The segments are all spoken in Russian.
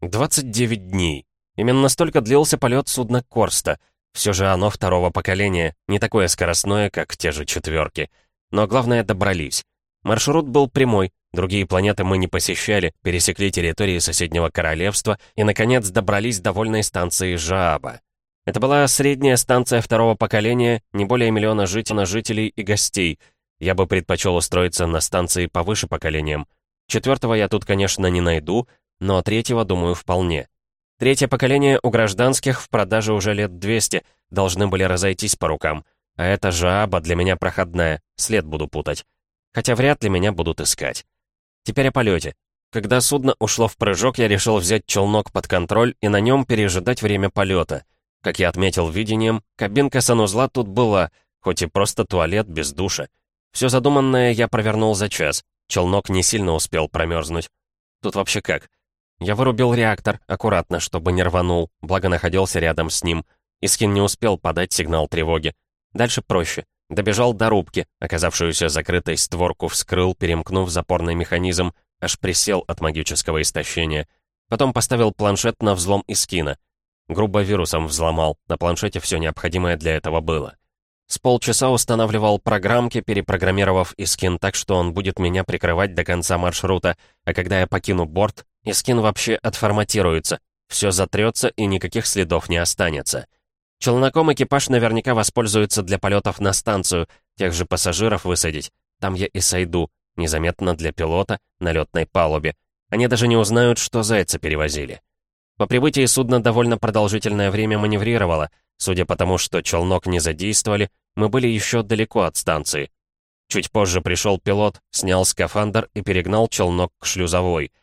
29 дней. Именно столько длился полет судна Корста. Все же оно второго поколения, не такое скоростное, как те же четверки. Но главное, добрались. Маршрут был прямой, другие планеты мы не посещали, пересекли территории соседнего королевства и, наконец, добрались до вольной станции Жааба. Это была средняя станция второго поколения, не более миллиона жителей, и гостей. Я бы предпочел устроиться на станции повыше поколением. Четвертого я тут, конечно, не найду, но третьего, думаю, вполне. Третье поколение у гражданских в продаже уже лет 200, должны были разойтись по рукам. А это жаба для меня проходная, след буду путать. Хотя вряд ли меня будут искать. Теперь о полете. Когда судно ушло в прыжок, я решил взять челнок под контроль и на нем пережидать время полета. Как я отметил видением, кабинка санузла тут была, хоть и просто туалет без душа. Все задуманное я провернул за час. Челнок не сильно успел промерзнуть. Тут вообще как? Я вырубил реактор, аккуратно, чтобы не рванул, благо находился рядом с ним. Искин не успел подать сигнал тревоги. Дальше проще. Добежал до рубки, оказавшуюся закрытой створку вскрыл, перемкнув запорный механизм, аж присел от магического истощения. Потом поставил планшет на взлом Искина. Грубо вирусом взломал, на планшете все необходимое для этого было. С полчаса устанавливал программки, перепрограммировав Искин так, что он будет меня прикрывать до конца маршрута, а когда я покину борт, и скин вообще отформатируется. Все затрется и никаких следов не останется. Челноком экипаж наверняка воспользуется для полетов на станцию, тех же пассажиров высадить. Там я и сойду, незаметно для пилота, на летной палубе. Они даже не узнают, что зайца перевозили. По прибытии судно довольно продолжительное время маневрировало. Судя по тому, что челнок не задействовали, мы были еще далеко от станции. Чуть позже пришел пилот, снял скафандр и перегнал челнок к шлюзовой —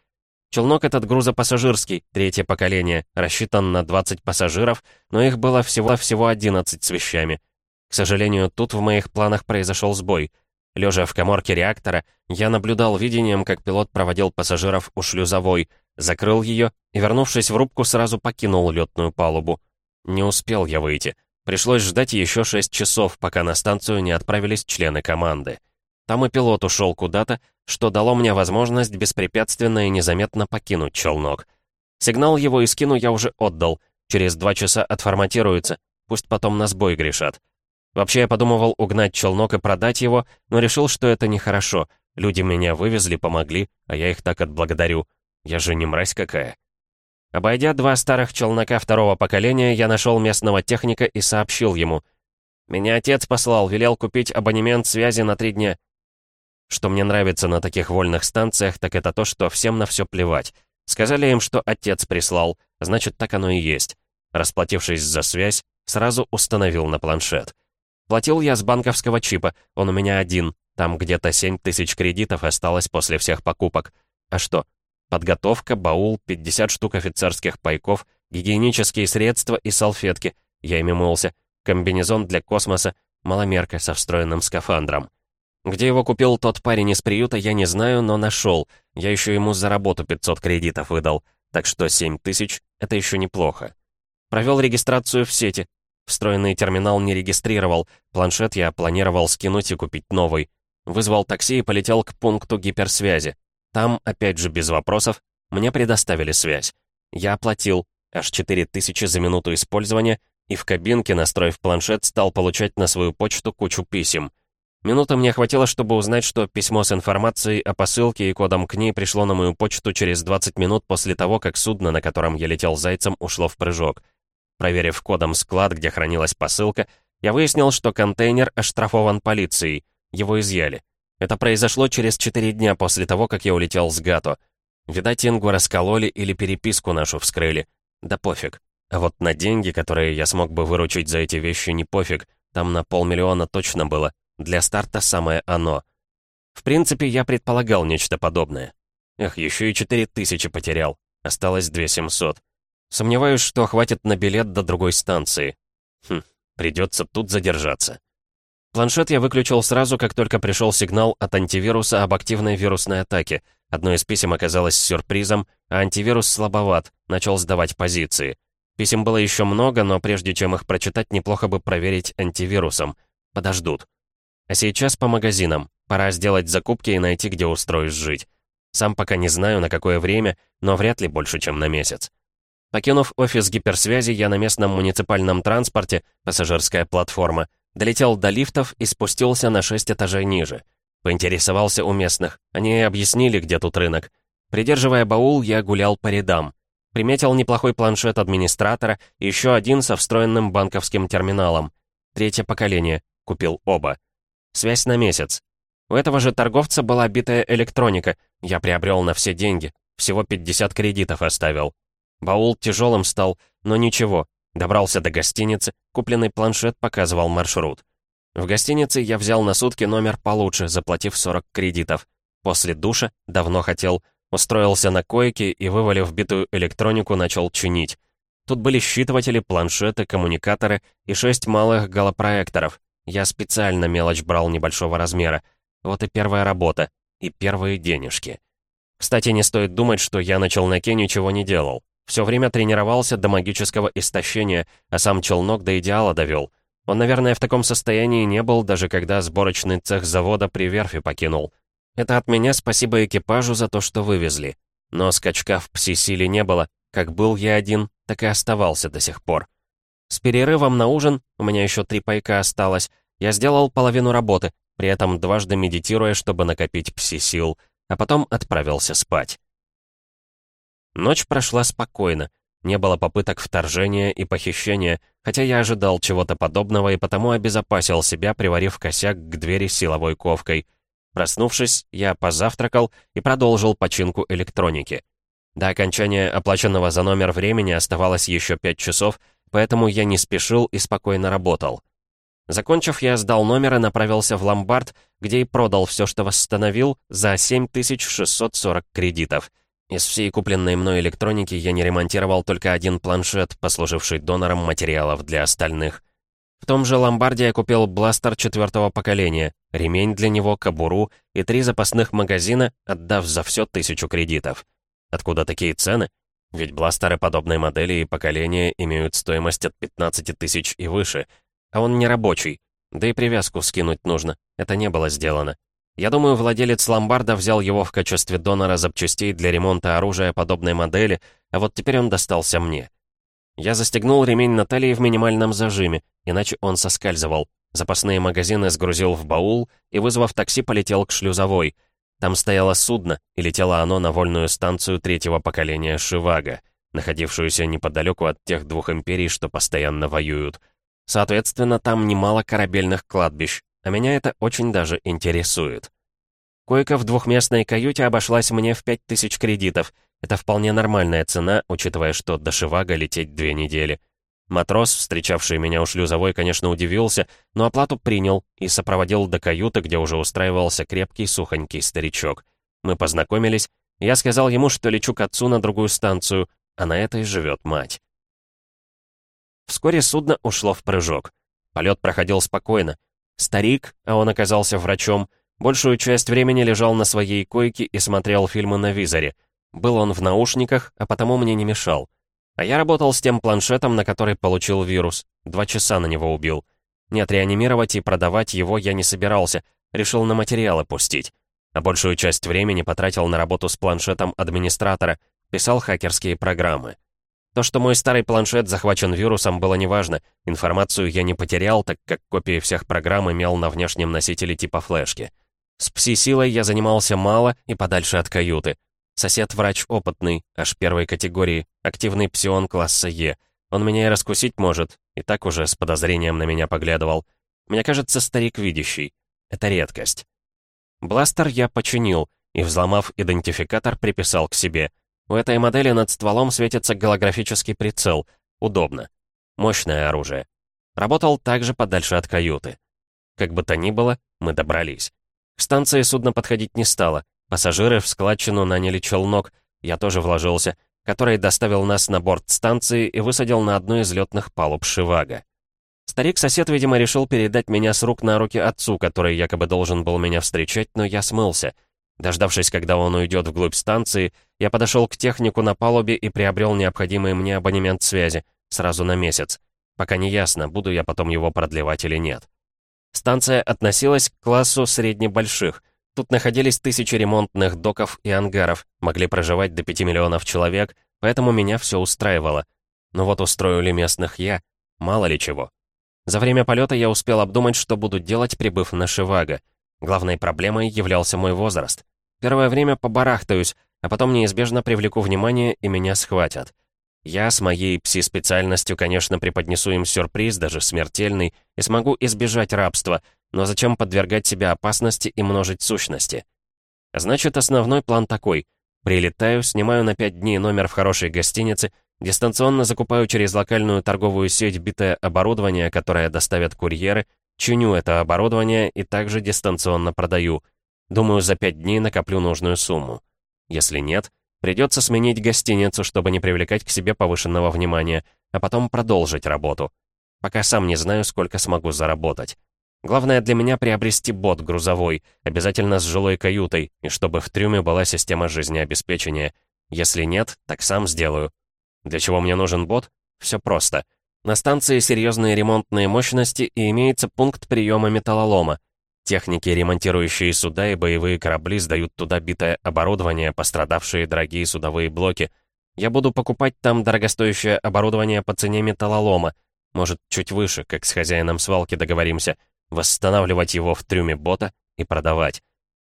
Челнок этот грузопассажирский, третье поколение, рассчитан на 20 пассажиров, но их было всего-всего 11 с вещами. К сожалению, тут в моих планах произошел сбой. Лежа в коморке реактора, я наблюдал видением, как пилот проводил пассажиров у шлюзовой, закрыл ее и, вернувшись в рубку, сразу покинул летную палубу. Не успел я выйти. Пришлось ждать еще 6 часов, пока на станцию не отправились члены команды. Там и пилот ушел куда-то, что дало мне возможность беспрепятственно и незаметно покинуть челнок. Сигнал его и скину я уже отдал. Через два часа отформатируется, пусть потом на сбой грешат. Вообще я подумывал угнать челнок и продать его, но решил, что это нехорошо. Люди меня вывезли, помогли, а я их так отблагодарю. Я же не мразь какая. Обойдя два старых челнока второго поколения, я нашел местного техника и сообщил ему. «Меня отец послал, велел купить абонемент связи на три дня. Что мне нравится на таких вольных станциях, так это то, что всем на все плевать. Сказали им, что отец прислал, значит, так оно и есть. Расплатившись за связь, сразу установил на планшет. Платил я с банковского чипа, он у меня один, там где-то 7 тысяч кредитов осталось после всех покупок. А что? Подготовка, баул, 50 штук офицерских пайков, гигиенические средства и салфетки, я ими мылся, комбинезон для космоса, маломерка со встроенным скафандром. Где его купил тот парень из приюта, я не знаю, но нашел. Я еще ему за работу 500 кредитов выдал. Так что 7 тысяч — это еще неплохо. Провел регистрацию в сети. Встроенный терминал не регистрировал. Планшет я планировал скинуть и купить новый. Вызвал такси и полетел к пункту гиперсвязи. Там, опять же без вопросов, мне предоставили связь. Я оплатил аж 4000 за минуту использования и в кабинке, настроив планшет, стал получать на свою почту кучу писем — Минуты мне хватило, чтобы узнать, что письмо с информацией о посылке и кодом к ней пришло на мою почту через 20 минут после того, как судно, на котором я летел зайцем, ушло в прыжок. Проверив кодом склад, где хранилась посылка, я выяснил, что контейнер оштрафован полицией. Его изъяли. Это произошло через 4 дня после того, как я улетел с Гато. Видать, Ингу раскололи или переписку нашу вскрыли. Да пофиг. А вот на деньги, которые я смог бы выручить за эти вещи, не пофиг. Там на полмиллиона точно было. Для старта самое оно. В принципе, я предполагал нечто подобное. Эх, еще и 4000 потерял. Осталось 2700. Сомневаюсь, что хватит на билет до другой станции. Хм, придется тут задержаться. Планшет я выключил сразу, как только пришел сигнал от антивируса об активной вирусной атаке. Одно из писем оказалось сюрпризом, а антивирус слабоват, начал сдавать позиции. Писем было еще много, но прежде чем их прочитать, неплохо бы проверить антивирусом. Подождут. А сейчас по магазинам. Пора сделать закупки и найти, где устроишь жить. Сам пока не знаю, на какое время, но вряд ли больше, чем на месяц. Покинув офис гиперсвязи, я на местном муниципальном транспорте, пассажирская платформа, долетел до лифтов и спустился на шесть этажей ниже. Поинтересовался у местных. Они объяснили, где тут рынок. Придерживая баул, я гулял по рядам. Приметил неплохой планшет администратора и еще один со встроенным банковским терминалом. Третье поколение. Купил оба. Связь на месяц. У этого же торговца была битая электроника. Я приобрел на все деньги. Всего 50 кредитов оставил. Баул тяжелым стал, но ничего. Добрался до гостиницы, купленный планшет показывал маршрут. В гостинице я взял на сутки номер получше, заплатив 40 кредитов. После душа, давно хотел, устроился на койке и, вывалив битую электронику, начал чинить. Тут были считыватели, планшеты, коммуникаторы и шесть малых голопроекторов. Я специально мелочь брал небольшого размера. Вот и первая работа. И первые денежки. Кстати, не стоит думать, что я на челноке ничего не делал. Все время тренировался до магического истощения, а сам челнок до идеала довел. Он, наверное, в таком состоянии не был, даже когда сборочный цех завода при верфи покинул. Это от меня спасибо экипажу за то, что вывезли. Но скачка в пси-силе не было. Как был я один, так и оставался до сих пор. С перерывом на ужин, у меня еще три пайка осталось, я сделал половину работы, при этом дважды медитируя, чтобы накопить пси-сил, а потом отправился спать. Ночь прошла спокойно. Не было попыток вторжения и похищения, хотя я ожидал чего-то подобного и потому обезопасил себя, приварив косяк к двери силовой ковкой. Проснувшись, я позавтракал и продолжил починку электроники. До окончания оплаченного за номер времени оставалось еще пять часов, поэтому я не спешил и спокойно работал. Закончив, я сдал номер и направился в ломбард, где и продал все, что восстановил, за 7640 кредитов — из всей купленной мной электроники я не ремонтировал только один планшет, послуживший донором материалов для остальных. В том же ломбарде я купил бластер четвертого поколения, ремень для него, кобуру и три запасных магазина, отдав за все тысячу кредитов. Откуда такие цены? Ведь бластеры подобной модели и поколения имеют стоимость от 15 тысяч и выше, а он не рабочий, да и привязку скинуть нужно, это не было сделано. Я думаю, владелец ломбарда взял его в качестве донора запчастей для ремонта оружия подобной модели, а вот теперь он достался мне. Я застегнул ремень на талии в минимальном зажиме, иначе он соскальзывал. Запасные магазины сгрузил в баул и, вызвав такси, полетел к шлюзовой. Там стояло судно, и летело оно на вольную станцию третьего поколения Шивага, находившуюся неподалеку от тех двух империй, что постоянно воюют. Соответственно, там немало корабельных кладбищ, а меня это очень даже интересует. Койка в двухместной каюте обошлась мне в 5000 кредитов. Это вполне нормальная цена, учитывая, что до Шивага лететь две недели. Матрос, встречавший меня у шлюзовой, конечно, удивился, но оплату принял и сопроводил до каюты, где уже устраивался крепкий, сухонький старичок. Мы познакомились, я сказал ему, что лечу к отцу на другую станцию, а на этой живет мать. Вскоре судно ушло в прыжок. Полет проходил спокойно. Старик, а он оказался врачом, большую часть времени лежал на своей койке и смотрел фильмы на визоре. Был он в наушниках, а потому мне не мешал. А я работал с тем планшетом, на который получил вирус. Два часа на него убил. Нет, реанимировать и продавать его я не собирался, решил на материалы пустить. А большую часть времени потратил на работу с планшетом администратора, писал хакерские программы. То, что мой старый планшет захвачен вирусом, было неважно. Информацию я не потерял, так как копии всех программ имел на внешнем носителе типа флешки. С пси-силой я занимался мало и подальше от каюты. Сосед-врач опытный, аж первой категории, активный псион класса Е. Он меня и раскусить может, и так уже с подозрением на меня поглядывал. Мне кажется, старик видящий. Это редкость. Бластер я починил и, взломав идентификатор, приписал к себе — у этой модели над стволом светится голографический прицел. Удобно. Мощное оружие. Работал также подальше от каюты. Как бы то ни было, мы добрались. К станции судно подходить не стало. Пассажиры в складчину наняли челнок, я тоже вложился, который доставил нас на борт станции и высадил на одной из летных палуб Шивага. Старик-сосед, видимо, решил передать меня с рук на руки отцу, который якобы должен был меня встречать, но я смылся. Дождавшись, когда он уйдет вглубь станции, я подошел к технику на палубе и приобрел необходимый мне абонемент связи, сразу на месяц. Пока не ясно, буду я потом его продлевать или нет. Станция относилась к классу среднебольших, Тут находились тысячи ремонтных доков и ангаров, могли проживать до 5 миллионов человек, поэтому меня все устраивало. Но вот устрою ли местных я? Мало ли чего. За время полета я успел обдумать, что буду делать, прибыв на Шиваго. Главной проблемой являлся мой возраст. Первое время побарахтаюсь, а потом неизбежно привлеку внимание и меня схватят. Я с моей пси-специальностью, конечно, преподнесу им сюрприз, даже смертельный, и смогу избежать рабства, но зачем подвергать себя опасности и множить сущности? Значит, основной план такой. Прилетаю, снимаю на 5 дней номер в хорошей гостинице, дистанционно закупаю через локальную торговую сеть битое оборудование, которое доставят курьеры, чиню это оборудование и также дистанционно продаю. Думаю, за 5 дней накоплю нужную сумму. Если нет, придется сменить гостиницу, чтобы не привлекать к себе повышенного внимания, а потом продолжить работу. Пока сам не знаю, сколько смогу заработать. Главное для меня приобрести бот грузовой, обязательно с жилой каютой, и чтобы в трюме была система жизнеобеспечения. Если нет, так сам сделаю. Для чего мне нужен бот? Все просто. На станции серьезные ремонтные мощности и имеется пункт приема металлолома. Техники, ремонтирующие суда и боевые корабли, сдают туда битое оборудование, пострадавшие дорогие судовые блоки. Я буду покупать там дорогостоящее оборудование по цене металлолома. Может, чуть выше, как с хозяином свалки договоримся. Восстанавливать его в трюме бота и продавать.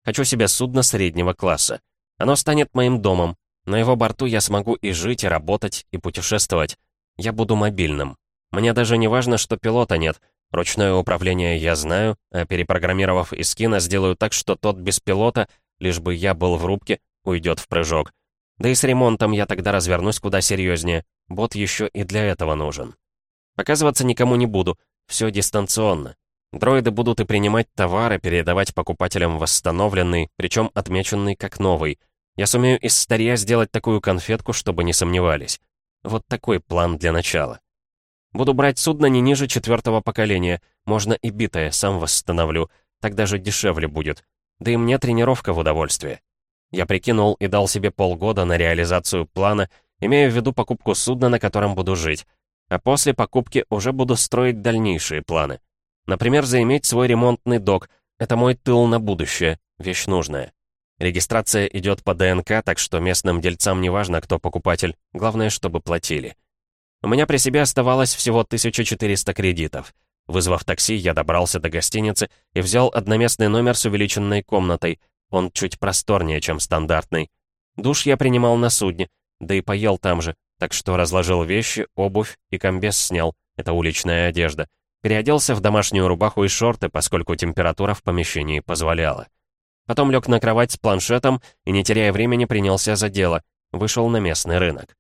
Хочу себе судно среднего класса. Оно станет моим домом. На его борту я смогу и жить, и работать, и путешествовать. Я буду мобильным. Мне даже не важно, что пилота нет — Ручное управление я знаю, а перепрограммировав Искина, сделаю так, что тот без пилота, лишь бы я был в рубке, уйдет в прыжок. Да и с ремонтом я тогда развернусь куда серьезнее. Бот еще и для этого нужен. Показываться никому не буду, все дистанционно. Дроиды будут и принимать товары, передавать покупателям восстановленный, причем отмеченный как новый. Я сумею из старья сделать такую конфетку, чтобы не сомневались. Вот такой план для начала. Буду брать судно не ниже четвертого поколения. Можно и битое, сам восстановлю. Так даже дешевле будет. Да и мне тренировка в удовольствие. Я прикинул и дал себе полгода на реализацию плана, имея в виду покупку судна, на котором буду жить. А после покупки уже буду строить дальнейшие планы. Например, заиметь свой ремонтный док. Это мой тыл на будущее, вещь нужная. Регистрация идет по ДНК, так что местным дельцам не важно, кто покупатель. Главное, чтобы платили. У меня при себе оставалось всего 1400 кредитов. Вызвав такси, я добрался до гостиницы и взял одноместный номер с увеличенной комнатой. Он чуть просторнее, чем стандартный. Душ я принимал на судне, да и поел там же, так что разложил вещи, обувь и комбез снял. Это уличная одежда. Переоделся в домашнюю рубаху и шорты, поскольку температура в помещении позволяла. Потом лег на кровать с планшетом и, не теряя времени, принялся за дело. Вышел на местный рынок.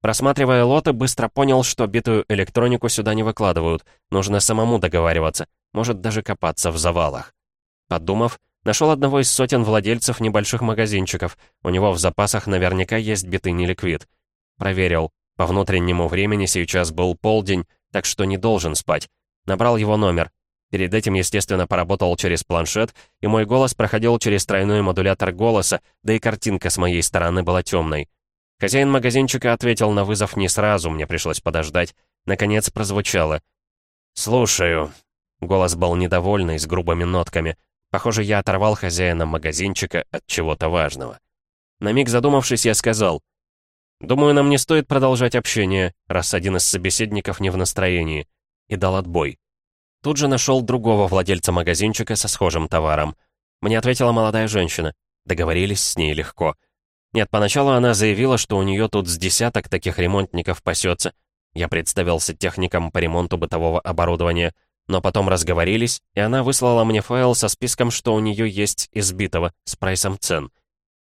Просматривая лоты, быстро понял, что битую электронику сюда не выкладывают. Нужно самому договариваться, может даже копаться в завалах. Подумав, нашел одного из сотен владельцев небольших магазинчиков. У него в запасах наверняка есть битый неликвид. Проверил. По внутреннему времени сейчас был полдень, так что не должен спать. Набрал его номер. Перед этим, естественно, поработал через планшет, и мой голос проходил через тройной модулятор голоса, да и картинка с моей стороны была темной. Хозяин магазинчика ответил на вызов не сразу, мне пришлось подождать. Наконец прозвучало. «Слушаю». Голос был недовольный, с грубыми нотками. Похоже, я оторвал хозяина магазинчика от чего-то важного. На миг задумавшись, я сказал. «Думаю, нам не стоит продолжать общение, раз один из собеседников не в настроении». И дал отбой. Тут же нашел другого владельца магазинчика со схожим товаром. Мне ответила молодая женщина. Договорились с ней легко. Нет, поначалу она заявила, что у нее тут с десяток таких ремонтников пасется. Я представился техником по ремонту бытового оборудования, но потом разговорились, и она выслала мне файл со списком, что у нее есть избитого, с прайсом цен.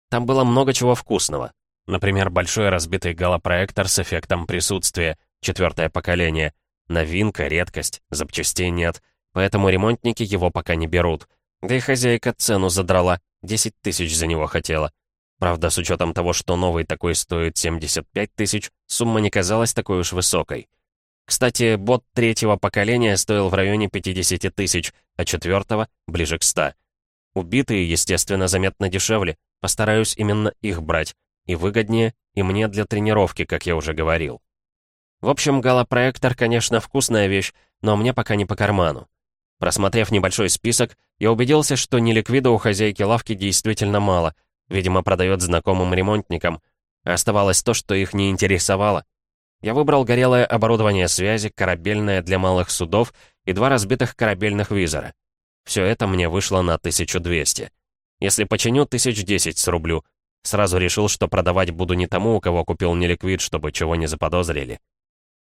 Там было много чего вкусного. Например, большой разбитый галопроектор с эффектом присутствия, четвертое поколение. Новинка, редкость, запчастей нет, поэтому ремонтники его пока не берут. Да и хозяйка цену задрала, 10 тысяч за него хотела. Правда, с учетом того, что новый такой стоит 75 тысяч, сумма не казалась такой уж высокой. Кстати, бот третьего поколения стоил в районе 50 тысяч, а четвертого — ближе к 100. Убитые, естественно, заметно дешевле. Постараюсь именно их брать. И выгоднее, и мне для тренировки, как я уже говорил. В общем, галопроектор, конечно, вкусная вещь, но мне пока не по карману. Просмотрев небольшой список, я убедился, что неликвида у хозяйки лавки действительно мало. Видимо, продает знакомым ремонтникам. Оставалось то, что их не интересовало. Я выбрал горелое оборудование связи, корабельное для малых судов и два разбитых корабельных визора. Все это мне вышло на 1200. Если починю, 1010 срублю. Сразу решил, что продавать буду не тому, у кого купил неликвид, чтобы чего не заподозрили.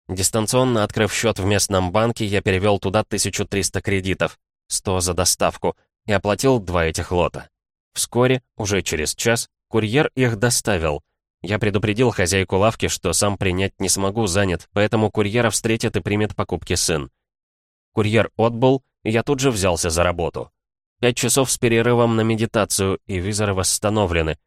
Дистанционно открыв счет в местном банке, я перевел туда 1300 кредитов, 100 за доставку, и оплатил два этих лота. Вскоре, уже через час, курьер их доставил. Я предупредил хозяйку лавки, что сам принять не смогу, занят, поэтому курьера встретит и примет покупки сын. Курьер отбыл, и я тут же взялся за работу. Пять часов с перерывом на медитацию, и визоры восстановлены.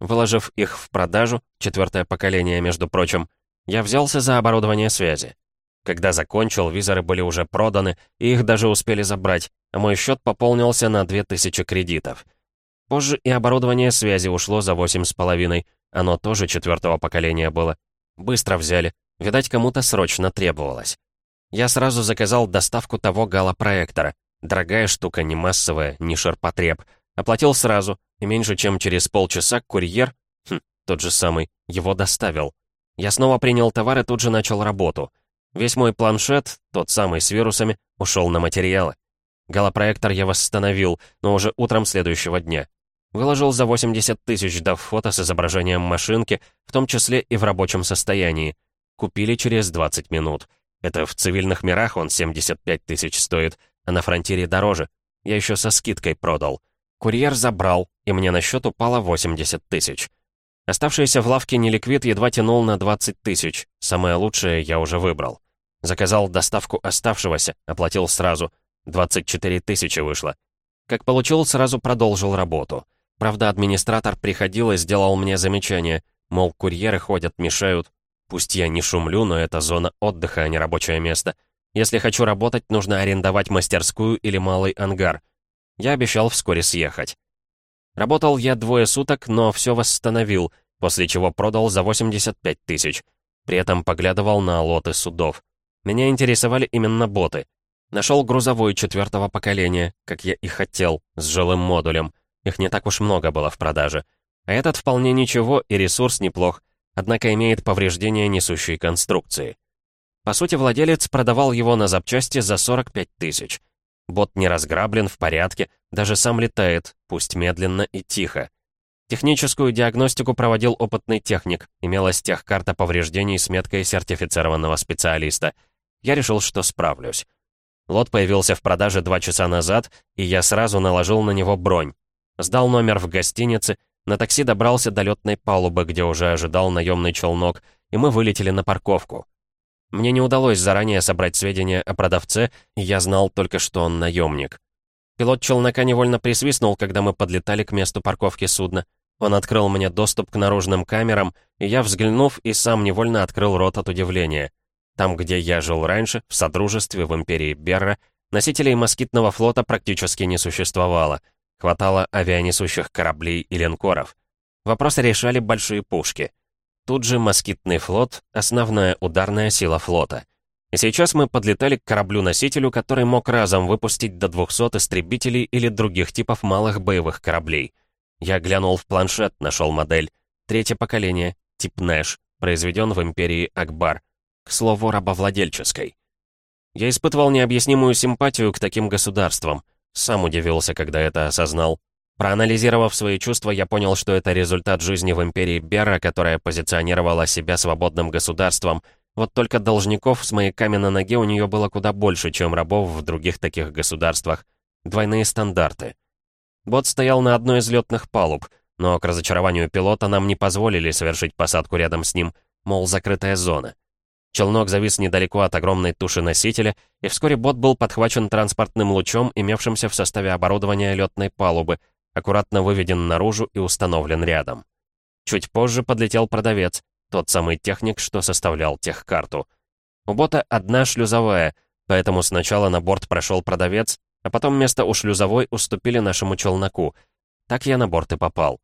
Выложив их в продажу, четвертое поколение, между прочим, я взялся за оборудование связи. Когда закончил, визоры были уже проданы, и их даже успели забрать, а мой счет пополнился на 2000 кредитов. Позже и оборудование связи ушло за восемь с половиной, оно тоже четвертого поколения было. Быстро взяли, видать, кому-то срочно требовалось. Я сразу заказал доставку того галопроектора. Дорогая штука, не массовая, не ширпотреб. Оплатил сразу, и меньше чем через полчаса курьер, хм, тот же самый, его доставил. Я снова принял товар и тут же начал работу. Весь мой планшет, тот самый с вирусами, ушел на материалы. Голопроектор я восстановил, но уже утром следующего дня. Выложил за 80 тысяч, дав фото с изображением машинки, в том числе и в рабочем состоянии. Купили через 20 минут. Это в цивильных мирах он 75 тысяч стоит, а на фронтире дороже. Я еще со скидкой продал. Курьер забрал, и мне на счет упало 80 тысяч. Оставшийся в лавке неликвид едва тянул на 20 тысяч. Самое лучшее я уже выбрал. Заказал доставку оставшегося, оплатил сразу. 24 тысячи вышло. Как получил, сразу продолжил работу. Правда, администратор приходил и сделал мне замечание, мол, курьеры ходят, мешают. Пусть я не шумлю, но это зона отдыха, а не рабочее место. Если хочу работать, нужно арендовать мастерскую или малый ангар. Я обещал вскоре съехать. Работал я двое суток, но все восстановил, после чего продал за 85 тысяч. При этом поглядывал на лоты судов. Меня интересовали именно боты. Нашел грузовой четвертого поколения, как я и хотел, с жилым модулем. Их не так уж много было в продаже. А этот вполне ничего и ресурс неплох, однако имеет повреждения несущей конструкции. По сути, владелец продавал его на запчасти за 45 тысяч. Бот не разграблен, в порядке, даже сам летает, пусть медленно и тихо. Техническую диагностику проводил опытный техник, имелась техкарта повреждений с меткой сертифицированного специалиста. Я решил, что справлюсь. Лот появился в продаже два часа назад, и я сразу наложил на него бронь. Сдал номер в гостинице, на такси добрался до летной палубы, где уже ожидал наемный челнок, и мы вылетели на парковку. Мне не удалось заранее собрать сведения о продавце, и я знал только, что он наемник. Пилот челнока невольно присвистнул, когда мы подлетали к месту парковки судна. Он открыл мне доступ к наружным камерам, и я, взглянув, и сам невольно открыл рот от удивления. Там, где я жил раньше, в Содружестве, в Империи Берра, носителей москитного флота практически не существовало. Хватало авианесущих кораблей и линкоров. Вопрос решали большие пушки. Тут же москитный флот — основная ударная сила флота. И сейчас мы подлетали к кораблю-носителю, который мог разом выпустить до 200 истребителей или других типов малых боевых кораблей. Я глянул в планшет, нашел модель. Третье поколение, тип Нэш, произведен в империи Акбар. К слову, рабовладельческой. Я испытывал необъяснимую симпатию к таким государствам. Сам удивился, когда это осознал. Проанализировав свои чувства, я понял, что это результат жизни в империи Бера, которая позиционировала себя свободным государством. Вот только должников с маяками на ноге у нее было куда больше, чем рабов в других таких государствах. Двойные стандарты. Бот стоял на одной из летных палуб, но к разочарованию пилота нам не позволили совершить посадку рядом с ним, мол, закрытая зона. Челнок завис недалеко от огромной туши носителя, и вскоре бот был подхвачен транспортным лучом, имевшимся в составе оборудования летной палубы, аккуратно выведен наружу и установлен рядом. Чуть позже подлетел продавец, тот самый техник, что составлял техкарту. У бота одна шлюзовая, поэтому сначала на борт прошел продавец, а потом место у шлюзовой уступили нашему челноку. Так я на борт и попал.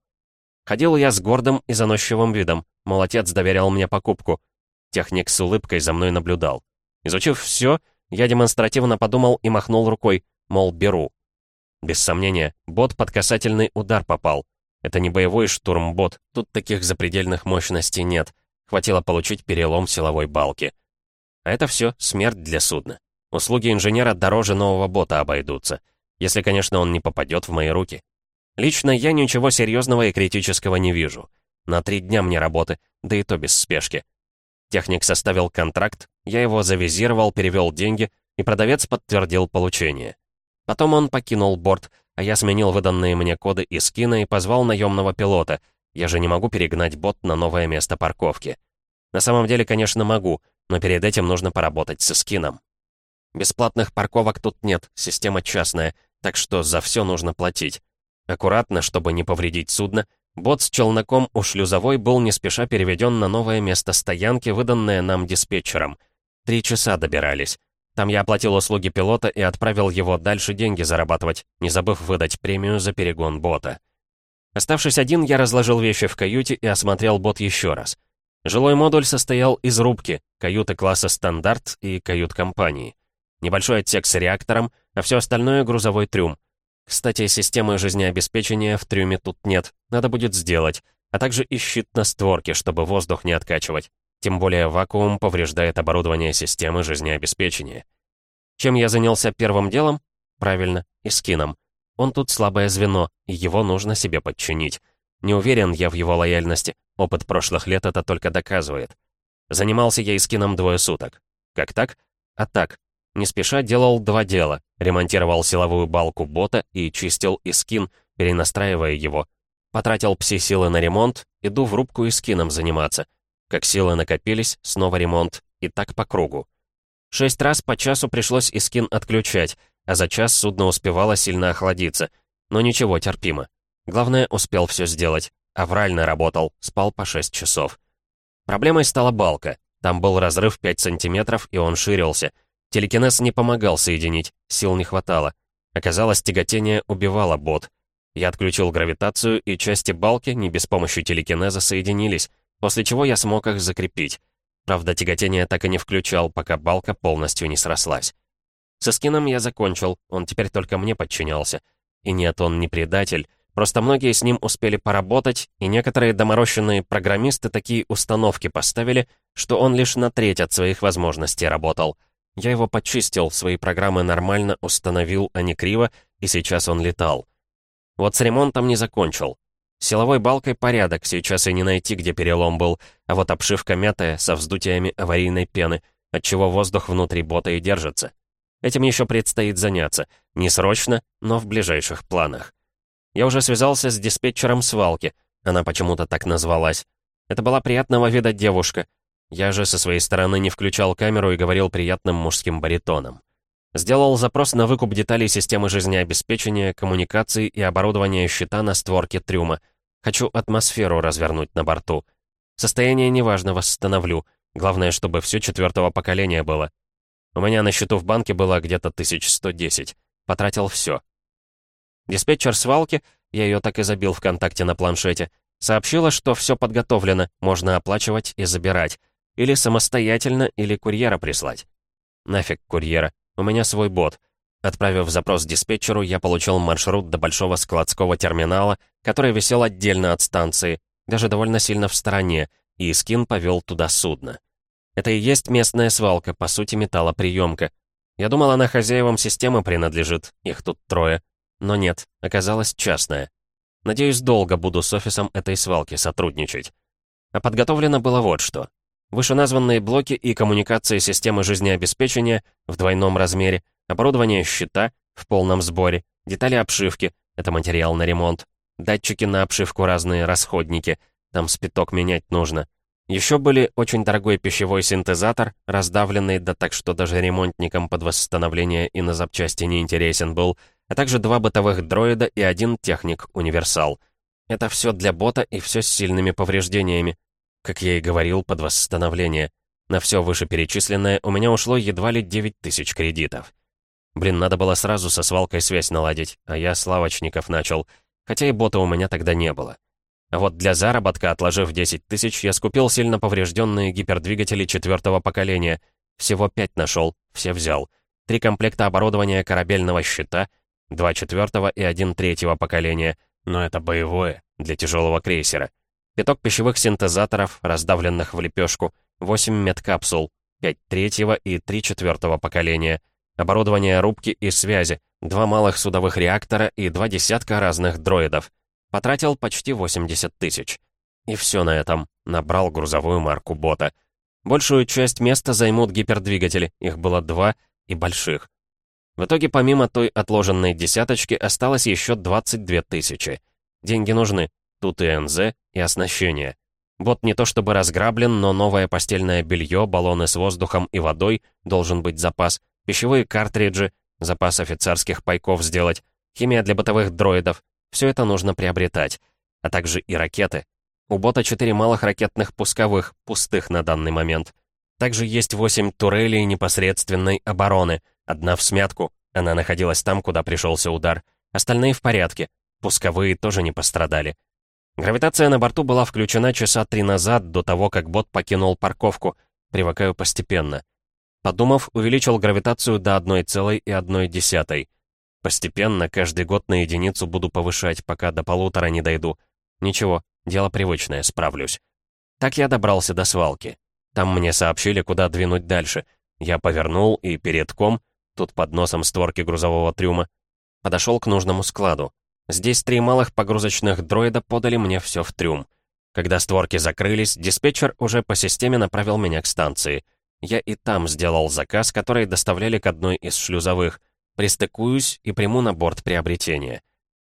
Ходил я с гордым и заносчивым видом, мол, отец доверял мне покупку. Техник с улыбкой за мной наблюдал. Изучив все, я демонстративно подумал и махнул рукой. мол, беру. Без сомнения, бот под касательный удар попал. Это не боевой штурмбот, тут таких запредельных мощностей нет. Хватило получить перелом силовой балки. А это все смерть для судна. Услуги инженера дороже нового бота обойдутся. Если, конечно, он не попадет в мои руки. Лично я ничего серьезного и критического не вижу. На три дня мне работы, да и то без спешки. Техник составил контракт, я его завизировал, перевел деньги, и продавец подтвердил получение. Потом он покинул борт, а я сменил выданные мне коды и скина и позвал наемного пилота. Я же не могу перегнать бот на новое место парковки. На самом деле, конечно, могу, но перед этим нужно поработать со скином. Бесплатных парковок тут нет, система частная, так что за все нужно платить. Аккуратно, чтобы не повредить судно, бот с челноком у шлюзовой был не спеша переведен на новое место стоянки, выданное нам диспетчером. Три часа добирались. Там я оплатил услуги пилота и отправил его дальше деньги зарабатывать, не забыв выдать премию за перегон бота. Оставшись один, я разложил вещи в каюте и осмотрел бот еще раз. Жилой модуль состоял из рубки, каюты класса «Стандарт» и кают-компании. Небольшой отсек с реактором, а все остальное — грузовой трюм. Кстати, системы жизнеобеспечения в трюме тут нет, надо будет сделать, а также и щит на створке, чтобы воздух не откачивать. Тем более вакуум повреждает оборудование системы жизнеобеспечения. Чем я занялся первым делом? Правильно, Искином. Он тут слабое звено, и его нужно себе подчинить. Не уверен я в его лояльности, опыт прошлых лет это только доказывает. Занимался я Искином двое суток. Как так? А так. Не спеша делал два дела. Ремонтировал силовую балку бота и чистил Искин, перенастраивая его. Потратил пси-силы на ремонт, иду в рубку Искином заниматься. Как силы накопились, снова ремонт, и так по кругу. Шесть раз по часу пришлось Искин отключать, а за час судно успевало сильно охладиться. Но ничего, терпимо. Главное, успел все сделать. Аврально работал, спал по 6 часов. Проблемой стала балка. Там был разрыв 5 сантиметров, и он ширился. Телекинез не помогал соединить, сил не хватало. Оказалось, тяготение убивало бот. Я отключил гравитацию, и части балки, не без помощи телекинеза, соединились, после чего я смог их закрепить. Правда, тяготение так и не включал, пока балка полностью не срослась. Со скином я закончил, он теперь только мне подчинялся. И нет, он не предатель, просто многие с ним успели поработать, и некоторые доморощенные программисты такие установки поставили, что он лишь на треть от своих возможностей работал. Я его почистил, свои программы нормально установил, а не криво, и сейчас он летал. Вот с ремонтом не закончил. Силовой балкой порядок, сейчас и не найти, где перелом был, а вот обшивка мятая, со вздутиями аварийной пены, отчего воздух внутри бота и держится. Этим еще предстоит заняться. Не срочно, но в ближайших планах. Я уже связался с диспетчером свалки. Она почему-то так назвалась. Это была приятного вида девушка. Я же со своей стороны не включал камеру и говорил приятным мужским баритоном. Сделал запрос на выкуп деталей системы жизнеобеспечения, коммуникаций и оборудования щита на створке трюма — Хочу атмосферу развернуть на борту. Состояние неважно, восстановлю. Главное, чтобы все четвертого поколения было. У меня на счету в банке было где-то 1110. Потратил все. Диспетчер свалки, я ее так и забил ВКонтакте на планшете, сообщила, что все подготовлено, можно оплачивать и забирать. Или самостоятельно, или курьера прислать. Нафиг курьера, у меня свой бот — Отправив запрос диспетчеру, я получил маршрут до большого складского терминала, который висел отдельно от станции, даже довольно сильно в стороне, и Скин повел туда судно. Это и есть местная свалка, по сути металлоприемка. Я думал, она хозяевам системы принадлежит, их тут трое. Но нет, оказалась частная. Надеюсь, долго буду с офисом этой свалки сотрудничать. А подготовлено было вот что. Вышеназванные блоки и коммуникации системы жизнеобеспечения в двойном размере — Оборудование щита в полном сборе, детали обшивки, это материал на ремонт, датчики на обшивку разные, расходники, там спиток менять нужно. Еще были очень дорогой пищевой синтезатор, раздавленный, да так что даже ремонтникам под восстановление и на запчасти не интересен был, а также два бытовых дроида и один техник-универсал. Это все для бота и все с сильными повреждениями. Как я и говорил, под восстановление. На все вышеперечисленное у меня ушло едва ли 9000 кредитов. Блин, надо было сразу со свалкой связь наладить, а я с лавочников начал, хотя и бота у меня тогда не было. А вот для заработка, отложив 10 тысяч, я скупил сильно поврежденные гипердвигатели четвертого поколения. Всего пять нашел, все взял. три комплекта оборудования корабельного щита, два четвертого и один третьего поколения, но это боевое, для тяжелого крейсера. Пяток пищевых синтезаторов, раздавленных в лепешку, восемь медкапсул, пять третьего и три четвертого поколения, оборудование рубки и связи, два малых судовых реактора и два десятка разных дроидов. Потратил почти 80 тысяч. И все на этом. Набрал грузовую марку бота. Большую часть места займут гипердвигатели, их было два, и больших. В итоге, помимо той отложенной десяточки, осталось еще 22 тысячи. Деньги нужны. Тут и НЗ, и оснащение. Бот не то чтобы разграблен, но новое постельное белье, баллоны с воздухом и водой, должен быть запас, пищевые картриджи, запас офицерских пайков сделать, химия для бытовых дроидов. Все это нужно приобретать. А также и ракеты. У бота четыре малых ракетных пусковых, пустых на данный момент. Также есть восемь турелей непосредственной обороны. Одна в смятку, она находилась там, куда пришелся удар. Остальные в порядке. Пусковые тоже не пострадали. Гравитация на борту была включена часа три назад, до того, как бот покинул парковку. Привыкаю постепенно. Подумав, увеличил гравитацию до 1,1. Постепенно, каждый год на единицу буду повышать, пока до полутора не дойду. Ничего, Дело привычное, справлюсь. Так я добрался до свалки. Там мне сообщили, куда двинуть дальше. Я повернул и перед ком, тут под носом створки грузового трюма, подошел к нужному складу. Здесь три малых погрузочных дроида подали мне все в трюм. Когда створки закрылись, диспетчер уже по системе направил меня к станции. Я и там сделал заказ, который доставляли к одной из шлюзовых. Пристыкуюсь и приму на борт приобретение.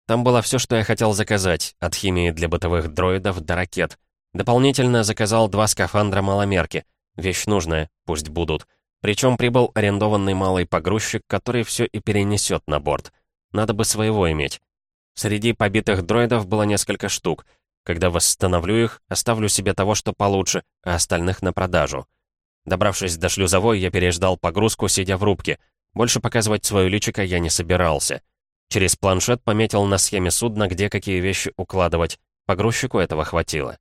Там было все, что я хотел заказать, от химии для бытовых дроидов до ракет. Дополнительно заказал два скафандра маломерки. Вещь нужная, пусть будут. Причем прибыл арендованный малый погрузчик, который все и перенесет на борт. Надо бы своего иметь. Среди побитых дроидов было несколько штук. Когда восстановлю их, оставлю себе того, что получше, а остальных на продажу. Добравшись до шлюзовой, я переждал погрузку, сидя в рубке. Больше показывать свое личико я не собирался. Через планшет пометил на схеме судна, где какие вещи укладывать. Погрузчику этого хватило.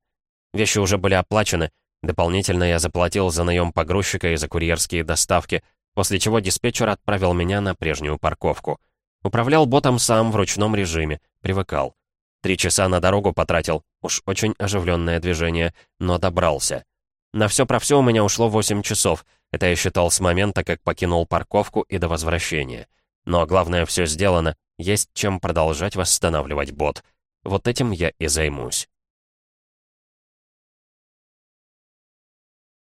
Вещи уже были оплачены. Дополнительно я заплатил за наем погрузчика и за курьерские доставки, после чего диспетчер отправил меня на прежнюю парковку. Управлял ботом сам в ручном режиме, привыкал. Три часа на дорогу потратил, уж очень оживленное движение, но добрался. На все про все у меня ушло 8 часов, это я считал с момента, как покинул парковку и до возвращения. Но главное, все сделано, есть чем продолжать восстанавливать бот. Вот этим я и займусь.